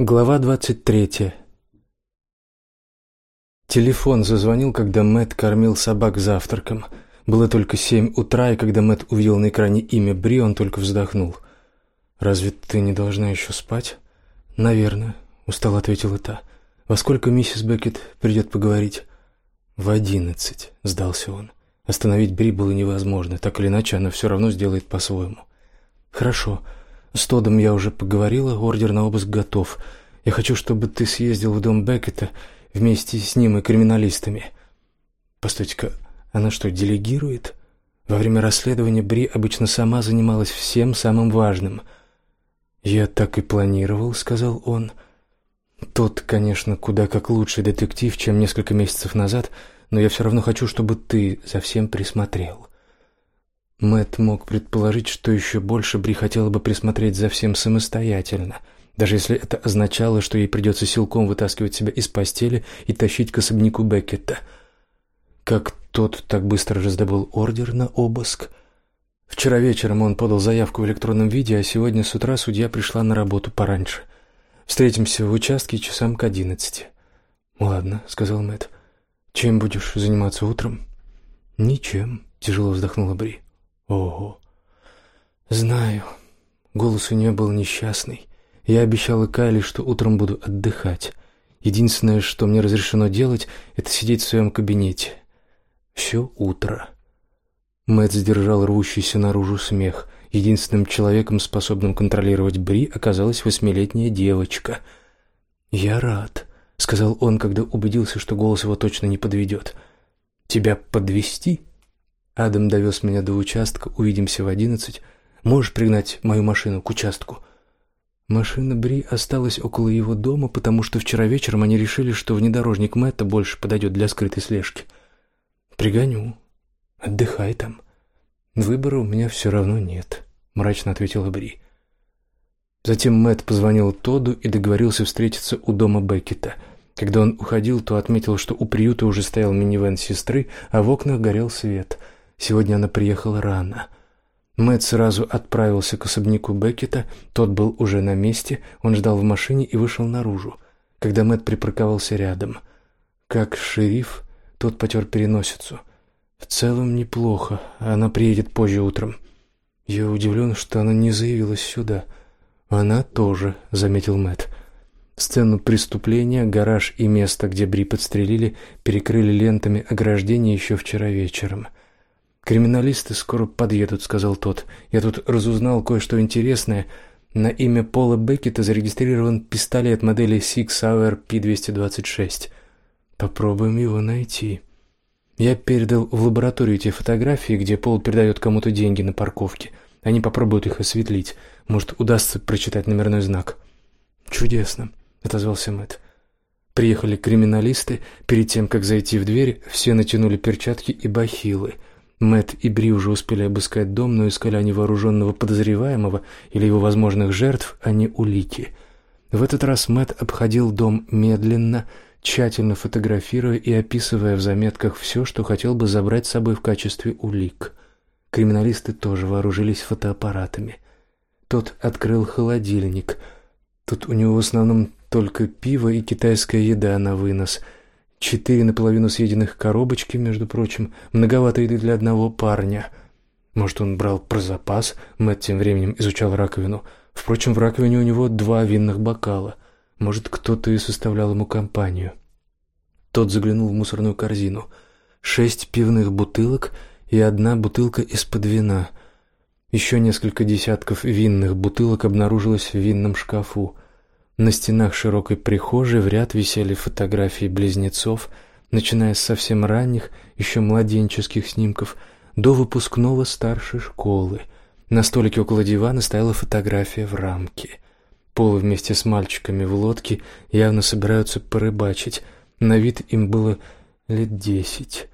Глава двадцать третья. Телефон зазвонил, когда Мэт кормил собак завтраком. Было только семь утра, и когда Мэт увидел на экране имя Бри, он только вздохнул. «Разве ты не должна еще спать?» «Наверное», — устало ответила та. «Во сколько миссис Беккет придет поговорить?» «В одиннадцать», — сдался он. Остановить Бри было невозможно, так или иначе она все равно сделает по-своему. «Хорошо». С Тодом я уже поговорила, ордер на обыск готов. Я хочу, чтобы ты съездил в дом Беккета вместе с ним и криминалистами. Постойте-ка, она что, делегирует? Во время расследования Бри обычно сама занималась всем самым важным. Я так и планировал, сказал он. Тот, конечно, куда как лучший детектив, чем несколько месяцев назад, но я все равно хочу, чтобы ты за всем присмотрел. Мэт мог предположить, что еще больше Бри хотела бы присмотреть за всем самостоятельно, даже если это означало, что ей придется силком вытаскивать себя из постели и тащить к особняку Беккета. Как тот так быстро раздобыл ордер на обыск? Вчера вечером он подал заявку в электронном виде, а сегодня с утра судья пришла на работу пораньше. Встретимся в участке часам к одиннадцати. Ладно, сказал Мэт. Чем будешь заниматься утром? Ничем, тяжело вздохнула Бри. Ого. Знаю. Голос у нее был несчастный. Я обещала Кайли, что утром буду отдыхать. Единственное, что мне разрешено делать, это сидеть в своем кабинете. Все утро. Мэтт сдержал рвущийся наружу смех. Единственным человеком, способным контролировать Бри, оказалась восьмилетняя девочка. «Я рад», — сказал он, когда убедился, что голос его точно не подведет. «Тебя подвести? Адам довез меня до участка, увидимся в одиннадцать. Можешь пригнать мою машину к участку?» Машина Бри осталась около его дома, потому что вчера вечером они решили, что внедорожник Мэтта больше подойдет для скрытой слежки. «Пригоню. Отдыхай там. Выбора у меня все равно нет», — мрачно ответила Бри. Затем Мэтт позвонил Тоду и договорился встретиться у дома Беккета. Когда он уходил, то отметил, что у приюта уже стоял минивэн сестры, а в окнах горел свет — Сегодня она приехала рано. Мэтт сразу отправился к особняку Беккета. Тот был уже на месте. Он ждал в машине и вышел наружу. Когда Мэтт припарковался рядом, как шериф, тот потер переносицу. В целом неплохо. Она приедет позже утром. Я удивлен, что она не заявилась сюда. Она тоже, заметил Мэтт. Сцену преступления, гараж и место, где Бри подстрелили, перекрыли лентами ограждения еще вчера вечером. «Криминалисты скоро подъедут», — сказал тот. «Я тут разузнал кое-что интересное. На имя Пола Беккета зарегистрирован пистолет модели Sig Sauer P226. Попробуем его найти». Я передал в лабораторию те фотографии, где Пол передает кому-то деньги на парковке. Они попробуют их осветлить. Может, удастся прочитать номерной знак. «Чудесно», — отозвался Мэтт. Приехали криминалисты. Перед тем, как зайти в дверь, все натянули перчатки и бахилы — Мэт и Бри уже успели обыскать дом, но искали они вооруженного подозреваемого или его возможных жертв, а не улики. В этот раз Мэт обходил дом медленно, тщательно фотографируя и описывая в заметках все, что хотел бы забрать с собой в качестве улик. Криминалисты тоже вооружились фотоаппаратами. Тот открыл холодильник. Тут у него в основном только пиво и китайская еда на вынос – Четыре наполовину съеденных коробочки, между прочим, многовато еды для одного парня. Может, он брал про запас? Мэтт тем временем изучал раковину. Впрочем, в раковине у него два винных бокала. Может, кто-то и составлял ему компанию. Тот заглянул в мусорную корзину. Шесть пивных бутылок и одна бутылка из-под вина. Еще несколько десятков винных бутылок обнаружилось в винном шкафу. На стенах широкой прихожей в ряд висели фотографии близнецов, начиная с совсем ранних, еще младенческих снимков, до выпускного старшей школы. На столике около дивана стояла фотография в рамке. Пол вместе с мальчиками в лодке явно собираются порыбачить. На вид им было лет десять.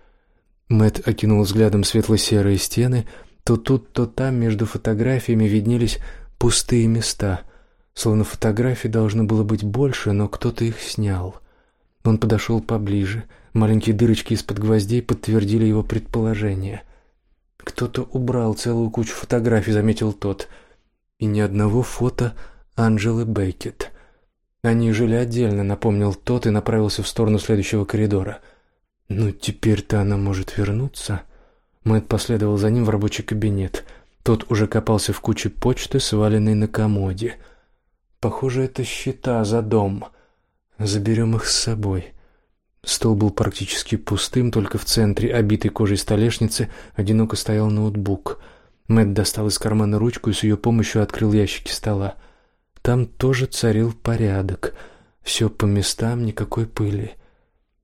Мэт окинул взглядом светло-серые стены. То тут, то там между фотографиями виднелись пустые места — Словно фотографий должно было быть больше, но кто-то их снял. Он подошел поближе. Маленькие дырочки из-под гвоздей подтвердили его предположение. Кто-то убрал целую кучу фотографий, заметил тот. И ни одного фото Анжелы Бейкет. Они жили отдельно, напомнил тот и направился в сторону следующего коридора. Ну, теперь-то она может вернуться. Мэтт последовал за ним в рабочий кабинет. Тот уже копался в куче почты, сваленной на комоде. Похоже, это счета за дом. Заберем их с собой. Стол был практически пустым, только в центре обитой кожей столешницы одиноко стоял ноутбук. Мэтт достал из кармана ручку и с ее помощью открыл ящики стола. Там тоже царил порядок. Все по местам, никакой пыли.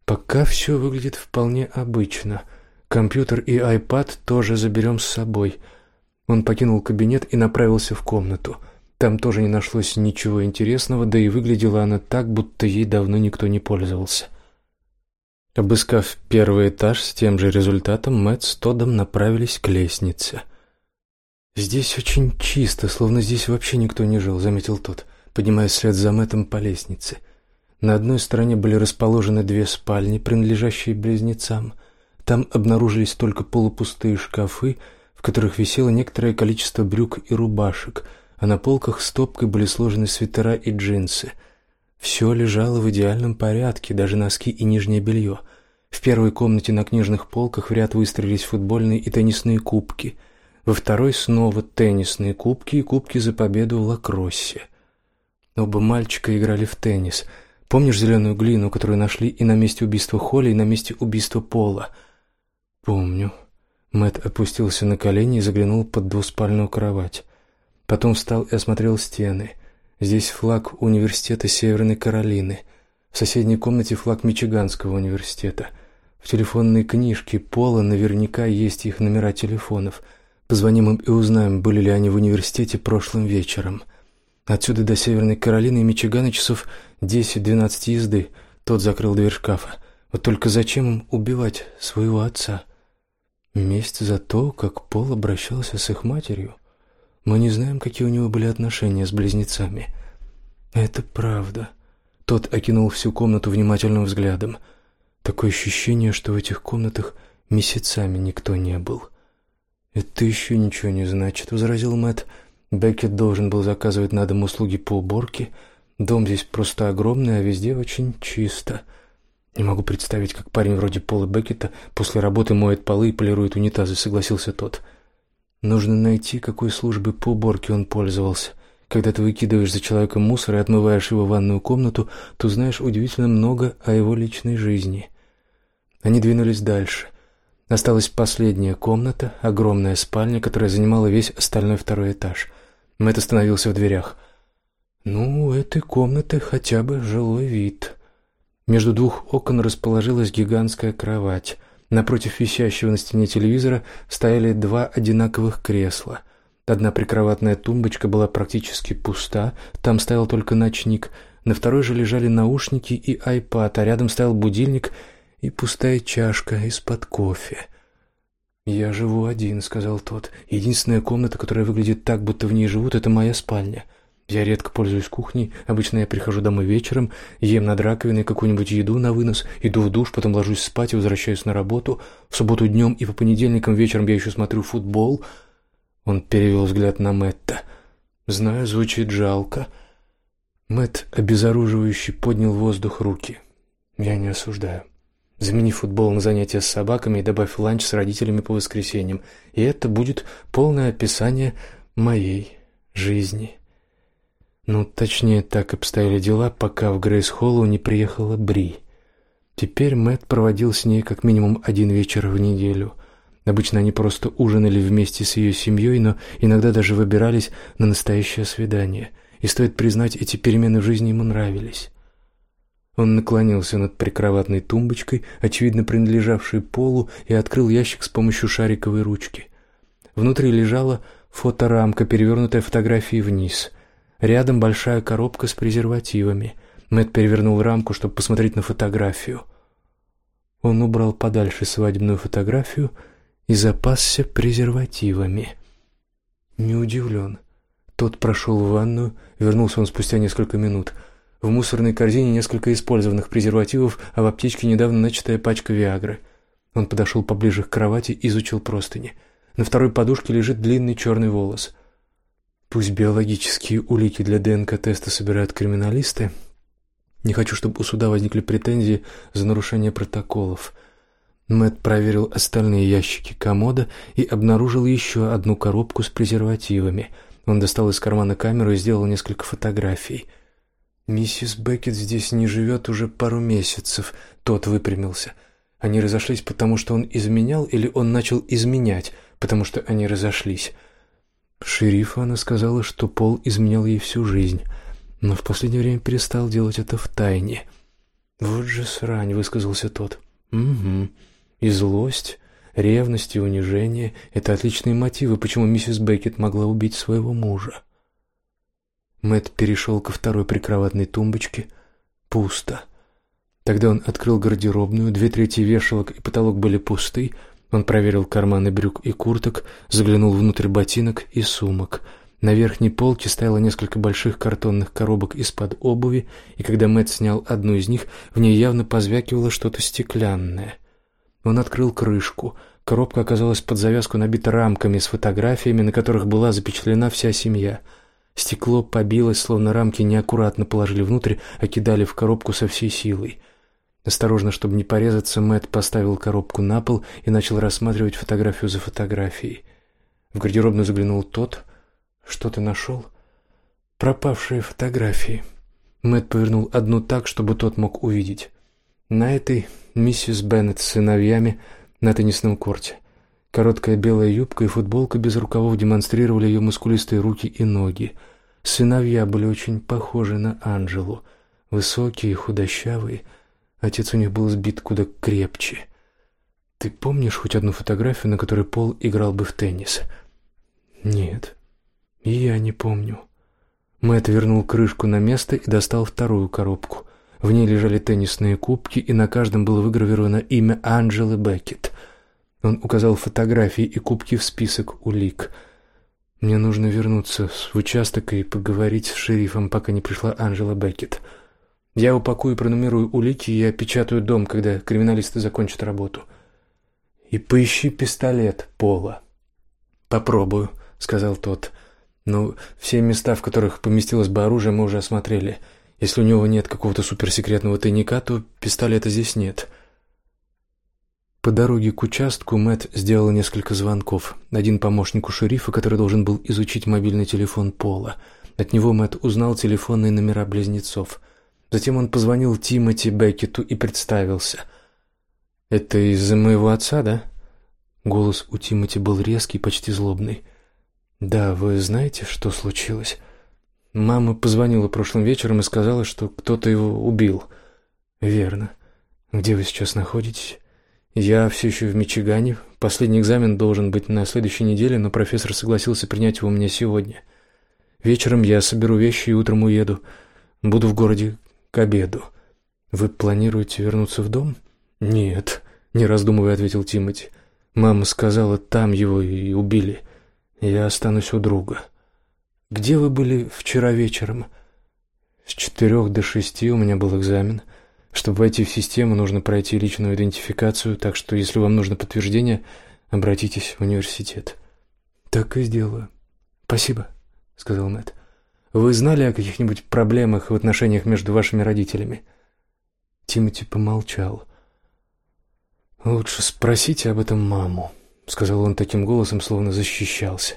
Пока все выглядит вполне обычно. Компьютер и iPad тоже заберем с собой. Он покинул кабинет и направился в комнату. Там тоже не нашлось ничего интересного, да и выглядела она так, будто ей давно никто не пользовался. Обыскав первый этаж с тем же результатом, Мэтт с Тодом направились к лестнице. «Здесь очень чисто, словно здесь вообще никто не жил», — заметил тот, поднимаясь вслед за Мэттом по лестнице. На одной стороне были расположены две спальни, принадлежащие близнецам. Там обнаружились только полупустые шкафы, в которых висело некоторое количество брюк и рубашек — а на полках стопкой были сложены свитера и джинсы. Все лежало в идеальном порядке, даже носки и нижнее белье. В первой комнате на книжных полках в ряд выстроились футбольные и теннисные кубки. Во второй снова теннисные кубки и кубки за победу в лакроссе. Оба мальчика играли в теннис. Помнишь зеленую глину, которую нашли и на месте убийства Холли, и на месте убийства Пола? Помню. Мэт опустился на колени и заглянул под двуспальную кровать. Потом встал и осмотрел стены. Здесь флаг университета Северной Каролины. В соседней комнате флаг Мичиганского университета. В телефонной книжке Пола наверняка есть их номера телефонов. Позвоним им и узнаем, были ли они в университете прошлым вечером. Отсюда до Северной Каролины и Мичигана часов 10-12 езды. Тот закрыл дверь шкафа. Вот только зачем им убивать своего отца? Месть за то, как Пол обращался с их матерью. Мы не знаем, какие у него были отношения с близнецами. Это правда. Тот окинул всю комнату внимательным взглядом. Такое ощущение, что в этих комнатах месяцами никто не был. Это еще ничего не значит, возразил Мэтт. Беккет должен был заказывать на дом услуги по уборке. Дом здесь просто огромный, а везде очень чисто. Не могу представить, как парень вроде Пола Беккета после работы моет полы и полирует унитазы, согласился тот. — Нужно найти, какой службой по уборке он пользовался. Когда ты выкидываешь за человеком мусор и отмываешь его ванную комнату, то знаешь удивительно много о его личной жизни. Они двинулись дальше. Осталась последняя комната, огромная спальня, которая занимала весь остальной второй этаж. Мэтт остановился в дверях. «Ну, у этой комнаты хотя бы жилой вид». Между двух окон расположилась гигантская кровать. Напротив висящего на стене телевизора стояли два одинаковых кресла. Одна прикроватная тумбочка была практически пуста, там стоял только ночник. На второй же лежали наушники и айпад, а рядом стоял будильник и пустая чашка из-под кофе. «Я живу один», — сказал тот. «Единственная комната, которая выглядит так, будто в ней живут, — это моя спальня. Я редко пользуюсь кухней. Обычно я прихожу домой вечером, ем над раковиной какую-нибудь еду на вынос, иду в душ, потом ложусь спать и возвращаюсь на работу. В субботу днем и по понедельникам вечером я еще смотрю футбол. Он перевел взгляд на Мэтта. Знаю, звучит жалко. Мэтт обезоруживающе поднял в воздух руки. Я не осуждаю. Замени футбол на занятия с собаками и добавь ланч с родителями по воскресеньям, и это будет полное описание моей жизни. Ну, точнее, так обстояли дела, пока в Грейс-Холлу не приехала Бри. Теперь Мэтт проводил с ней как минимум один вечер в неделю. Обычно они просто ужинали вместе с ее семьей, но иногда даже выбирались на настоящее свидание. И стоит признать, эти перемены в жизни ему нравились. Он наклонился над прикроватной тумбочкой, очевидно принадлежавшей Полу, и открыл ящик с помощью шариковой ручки. Внутри лежала фоторамка, перевернутая фотографией вниз. Рядом большая коробка с презервативами. Мэт перевернул рамку, чтобы посмотреть на фотографию. Он убрал подальше свадебную фотографию и запасся презервативами. Не удивлен. Тот прошел в ванную, вернулся он спустя несколько минут. В мусорной корзине несколько использованных презервативов, а в аптечке недавно начатая пачка Виагры. Он подошел поближе к кровати, и изучил простыни. На второй подушке лежит длинный черный волос — Пусть биологические улики для ДНК-теста собирают криминалисты, Не хочу, чтобы у суда возникли претензии за нарушение протоколов. Мэтт проверил остальные ящики комода и обнаружил еще одну коробку с презервативами. Он достал из кармана камеру и сделал несколько фотографий. «Миссис Беккет здесь не живет уже пару месяцев», — тот выпрямился. «Они разошлись, потому что он изменял, или он начал изменять, потому что они разошлись?» Шерифу она сказала, что Пол изменял ей всю жизнь, но в последнее время перестал делать это в тайне. «Вот же срань», — высказался тот. «Угу. И злость, ревность и унижение — это отличные мотивы, почему миссис Беккет могла убить своего мужа». Мэтт перешел ко второй прикроватной тумбочке. Пусто. Тогда он открыл гардеробную, две трети вешалок и потолок были пусты, он проверил карманы брюк и курток, заглянул внутрь ботинок и сумок. На верхней полке стояло несколько больших картонных коробок из-под обуви, и когда Мэтт снял одну из них, в ней явно позвякивало что-то стеклянное. Он открыл крышку. Коробка оказалась под завязку набита рамками с фотографиями, на которых была запечатлена вся семья. Стекло побилось, словно рамки неаккуратно положили внутрь, а кидали в коробку со всей силой. Осторожно, чтобы не порезаться, Мэт поставил коробку на пол и начал рассматривать фотографию за фотографией. В гардеробную заглянул тот. «Что ты нашел?» «Пропавшие фотографии». Мэт повернул одну так, чтобы тот мог увидеть. На этой миссис Беннет с сыновьями на теннисном корте. Короткая белая юбка и футболка без рукавов демонстрировали ее мускулистые руки и ноги. Сыновья были очень похожи на Анжелу. Высокие худощавые – Отец у них был сбит куда крепче. Ты помнишь хоть одну фотографию, на которой Пол играл бы в теннис? Нет. И я не помню. Мэтт вернул крышку на место и достал вторую коробку. В ней лежали теннисные кубки, и на каждом было выгравировано имя Анджелы Беккет. Он указал фотографии и кубки в список улик. Мне нужно вернуться в участок и поговорить с шерифом, пока не пришла Анджела Беккет. Я упакую и пронумерую улики и опечатаю дом, когда криминалисты закончат работу. И поищи пистолет Пола. Попробую, сказал тот. Но все места, в которых поместилось бы оружие, мы уже осмотрели. Если у него нет какого-то суперсекретного тайника, то пистолета здесь нет. По дороге к участку Мэт сделал несколько звонков. Один помощнику шерифа, который должен был изучить мобильный телефон Пола. От него Мэт узнал телефонные номера близнецов. Затем он позвонил Тимоти Беккету и представился. «Это из-за моего отца, да?» Голос у Тимоти был резкий, почти злобный. «Да, вы знаете, что случилось?» «Мама позвонила прошлым вечером и сказала, что кто-то его убил». «Верно. Где вы сейчас находитесь?» «Я все еще в Мичигане. Последний экзамен должен быть на следующей неделе, но профессор согласился принять его у меня сегодня. Вечером я соберу вещи и утром уеду. Буду в городе к обеду. Вы планируете вернуться в дом? Нет, не раздумывая, ответил Тимати. Мама сказала, там его и убили. Я останусь у друга. Где вы были вчера вечером? С четырех до шести у меня был экзамен. Чтобы войти в систему, нужно пройти личную идентификацию, так что если вам нужно подтверждение, обратитесь в университет. Так и сделаю. Спасибо, сказал Мэтт. Вы знали о каких-нибудь проблемах в отношениях между вашими родителями? Тимати помолчал. Лучше спросите об этом маму, сказал он таким голосом, словно защищался.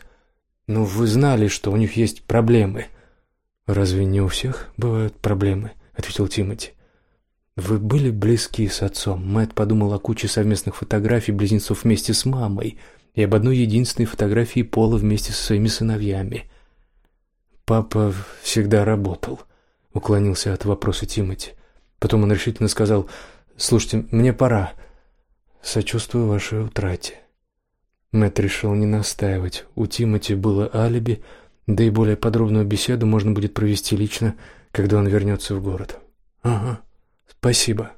Но вы знали, что у них есть проблемы. Разве не у всех бывают проблемы? ответил Тимати. Вы были близки с отцом. Мэт подумал о куче совместных фотографий близнецов вместе с мамой и об одной единственной фотографии Пола вместе со своими сыновьями. Папа всегда работал, уклонился от вопроса Тимати. Потом он решительно сказал: "Слушайте, мне пора. Сочувствую вашей утрате". Мэтт решил не настаивать. У Тимати было алиби, да и более подробную беседу можно будет провести лично, когда он вернется в город. Ага. Спасибо.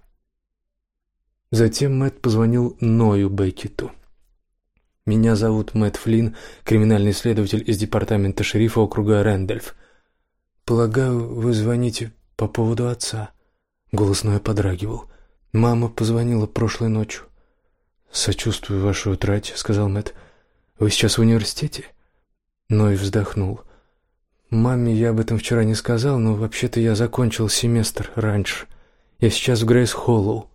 Затем Мэтт позвонил Ною Беккету. Меня зовут Мэтт Флинн, криминальный следователь из департамента шерифа округа Рэндольф. Полагаю, вы звоните по поводу отца. Голос Ноя подрагивал. Мама позвонила прошлой ночью. Сочувствую вашей утрате, сказал Мэтт. Вы сейчас в университете? Ной вздохнул. Маме я об этом вчера не сказал, но вообще-то я закончил семестр раньше. Я сейчас в Грейс Холлоу.